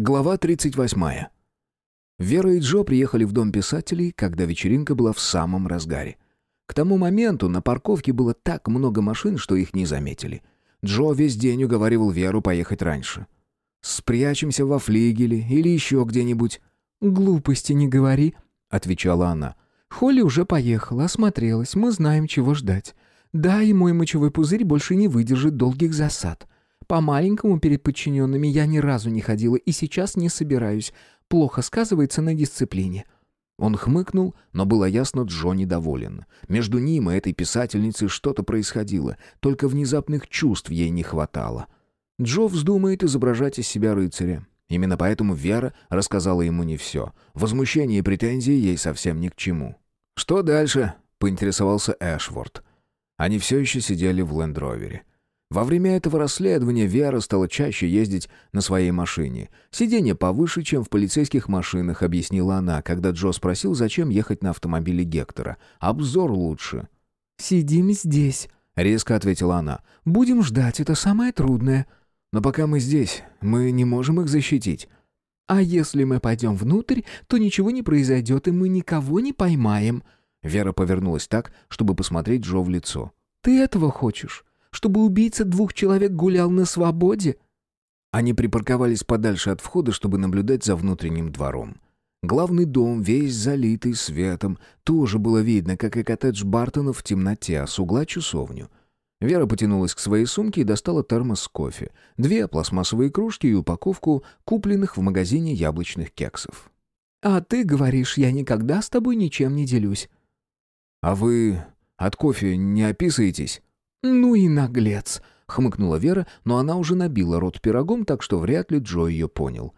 Глава 38. Вера и Джо приехали в дом писателей, когда вечеринка была в самом разгаре. К тому моменту на парковке было так много машин, что их не заметили. Джо весь день уговаривал Веру поехать раньше. «Спрячемся во флигеле или еще где-нибудь». «Глупости не говори», — отвечала она. «Холли уже поехала, осмотрелась, мы знаем, чего ждать. Да, и мой мочевой пузырь больше не выдержит долгих засад. По-маленькому перед подчиненными я ни разу не ходила и сейчас не собираюсь. Плохо сказывается на дисциплине». Он хмыкнул, но было ясно, Джо недоволен. Между ним и этой писательницей что-то происходило, только внезапных чувств ей не хватало. Джо вздумает изображать из себя рыцаря. Именно поэтому Вера рассказала ему не все. Возмущение и претензии ей совсем ни к чему. «Что дальше?» — поинтересовался Эшворд. Они все еще сидели в лендровере. Во время этого расследования Вера стала чаще ездить на своей машине. Сиденье повыше, чем в полицейских машинах, объяснила она, когда Джо спросил, зачем ехать на автомобиле Гектора. Обзор лучше. «Сидим здесь», — резко ответила она. «Будем ждать, это самое трудное». «Но пока мы здесь, мы не можем их защитить». «А если мы пойдем внутрь, то ничего не произойдет, и мы никого не поймаем». Вера повернулась так, чтобы посмотреть Джо в лицо. «Ты этого хочешь? Чтобы убийца двух человек гулял на свободе?» Они припарковались подальше от входа, чтобы наблюдать за внутренним двором. Главный дом, весь залитый светом, тоже было видно, как и коттедж Бартона в темноте, а с угла часовню. Вера потянулась к своей сумке и достала термос с кофе, две пластмассовые кружки и упаковку купленных в магазине яблочных кексов. «А ты говоришь, я никогда с тобой ничем не делюсь». «А вы от кофе не описываетесь?» «Ну и наглец!» — хмыкнула Вера, но она уже набила рот пирогом, так что вряд ли Джо ее понял.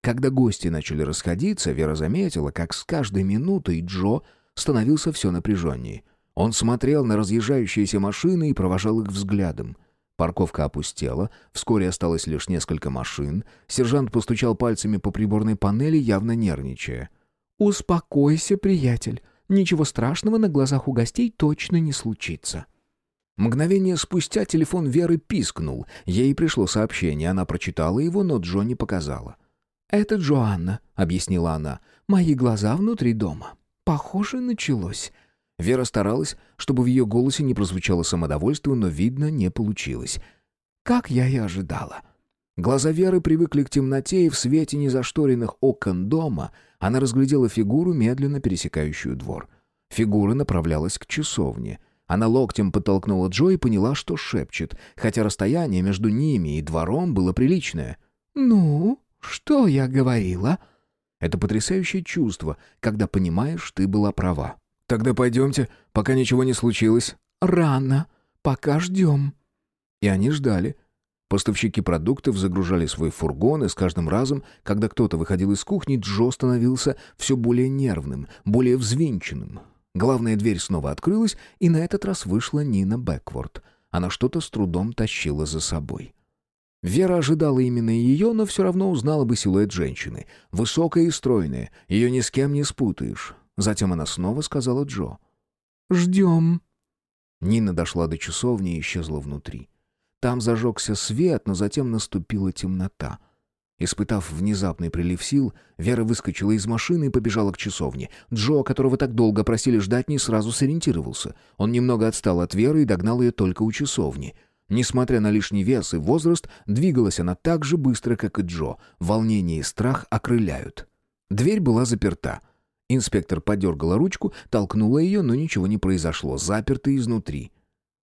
Когда гости начали расходиться, Вера заметила, как с каждой минутой Джо становился все напряженнее. Он смотрел на разъезжающиеся машины и провожал их взглядом. Парковка опустела, вскоре осталось лишь несколько машин. Сержант постучал пальцами по приборной панели, явно нервничая. «Успокойся, приятель. Ничего страшного на глазах у гостей точно не случится». Мгновение спустя телефон Веры пискнул. Ей пришло сообщение, она прочитала его, но Джо не показала. «Это Джоанна», — объяснила она. «Мои глаза внутри дома. Похоже, началось». Вера старалась, чтобы в ее голосе не прозвучало самодовольство, но, видно, не получилось. «Как я и ожидала». Глаза Веры привыкли к темноте, и в свете незашторенных окон дома она разглядела фигуру, медленно пересекающую двор. Фигура направлялась к часовне — она локтем подтолкнула Джо и поняла, что шепчет, хотя расстояние между ними и двором было приличное. «Ну, что я говорила?» Это потрясающее чувство, когда понимаешь, ты была права. «Тогда пойдемте, пока ничего не случилось». «Рано. Пока ждем». И они ждали. Поставщики продуктов загружали свой фургон, и с каждым разом, когда кто-то выходил из кухни, Джо становился все более нервным, более взвинченным. Главная дверь снова открылась, и на этот раз вышла Нина Бэкворд. Она что-то с трудом тащила за собой. Вера ожидала именно ее, но все равно узнала бы силуэт женщины. Высокая и стройная, ее ни с кем не спутаешь. Затем она снова сказала Джо. «Ждем». Нина дошла до часовни и исчезла внутри. Там зажегся свет, но затем наступила темнота — Испытав внезапный прилив сил, Вера выскочила из машины и побежала к часовне. Джо, которого так долго просили ждать, не сразу сориентировался. Он немного отстал от Веры и догнал ее только у часовни. Несмотря на лишний вес и возраст, двигалась она так же быстро, как и Джо. Волнение и страх окрыляют. Дверь была заперта. Инспектор подергала ручку, толкнула ее, но ничего не произошло, заперто изнутри.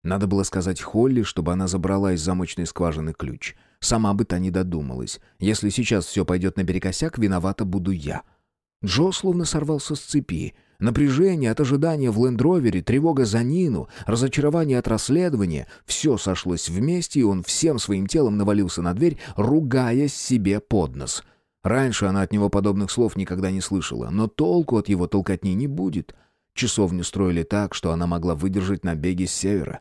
Надо было сказать Холли, чтобы она забрала из замочной скважины ключ. Сама бы та не додумалась. Если сейчас все пойдет наперекосяк, виновата буду я. Джо словно сорвался с цепи. Напряжение от ожидания в лендровере, тревога за Нину, разочарование от расследования — все сошлось вместе, и он всем своим телом навалился на дверь, ругаясь себе под нос. Раньше она от него подобных слов никогда не слышала, но толку от его толкотни не будет. Часовню строили так, что она могла выдержать набеги с севера.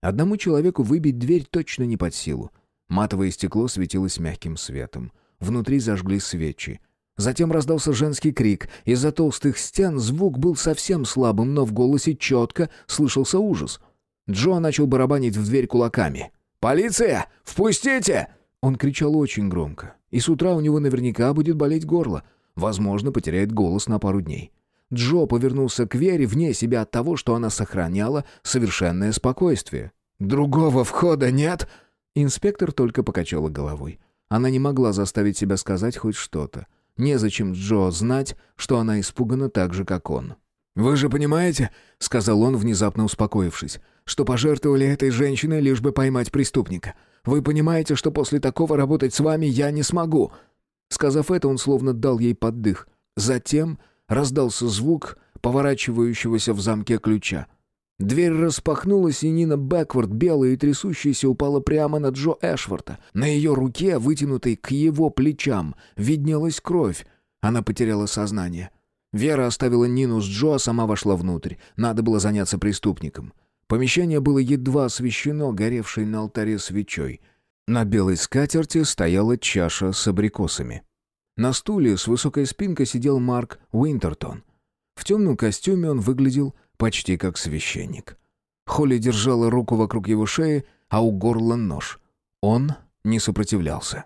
Одному человеку выбить дверь точно не под силу. Матовое стекло светилось мягким светом. Внутри зажгли свечи. Затем раздался женский крик. Из-за толстых стен звук был совсем слабым, но в голосе четко слышался ужас. Джо начал барабанить в дверь кулаками. «Полиция! Впустите!» Он кричал очень громко. и с утра у него наверняка будет болеть горло. Возможно, потеряет голос на пару дней. Джо повернулся к Вере вне себя от того, что она сохраняла совершенное спокойствие. «Другого входа нет?» Инспектор только покачала головой. Она не могла заставить себя сказать хоть что-то. Незачем Джо знать, что она испугана так же, как он. «Вы же понимаете», — сказал он, внезапно успокоившись, «что пожертвовали этой женщиной, лишь бы поймать преступника. Вы понимаете, что после такого работать с вами я не смогу». Сказав это, он словно дал ей поддых. Затем раздался звук поворачивающегося в замке ключа. Дверь распахнулась, и Нина Бэкворд, белая и трясущаяся, упала прямо на Джо Эшфорта. На ее руке, вытянутой к его плечам, виднелась кровь. Она потеряла сознание. Вера оставила Нину с Джо, а сама вошла внутрь. Надо было заняться преступником. Помещение было едва освещено, горевшей на алтаре свечой. На белой скатерти стояла чаша с абрикосами. На стуле с высокой спинкой сидел Марк Уинтертон. В темном костюме он выглядел почти как священник. Холли держала руку вокруг его шеи, а у горла нож. Он не сопротивлялся.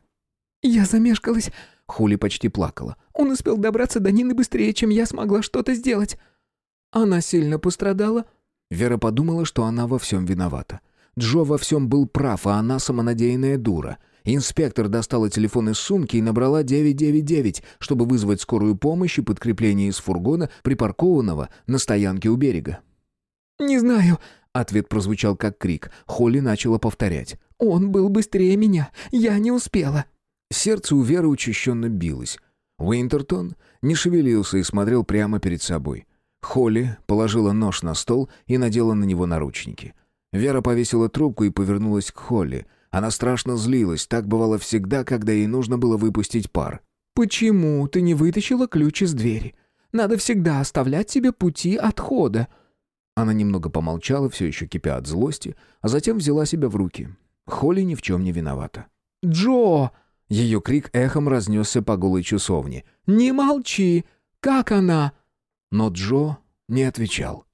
«Я замешкалась», — Холли почти плакала. «Он успел добраться до Нины быстрее, чем я смогла что-то сделать». «Она сильно пострадала?» Вера подумала, что она во всем виновата. Джо во всем был прав, а она самонадеянная дура. Инспектор достала телефон из сумки и набрала 999, чтобы вызвать скорую помощь и подкрепление из фургона, припаркованного на стоянке у берега. «Не знаю», — ответ прозвучал как крик. Холли начала повторять. «Он был быстрее меня. Я не успела». Сердце у Веры учащенно билось. Уинтертон не шевелился и смотрел прямо перед собой. Холли положила нож на стол и надела на него наручники. Вера повесила трубку и повернулась к Холли — она страшно злилась, так бывало всегда, когда ей нужно было выпустить пар. «Почему ты не вытащила ключ из двери? Надо всегда оставлять себе пути отхода». Она немного помолчала, все еще кипя от злости, а затем взяла себя в руки. Холли ни в чем не виновата. «Джо!» Ее крик эхом разнесся по голой часовне. «Не молчи! Как она?» Но Джо не отвечал.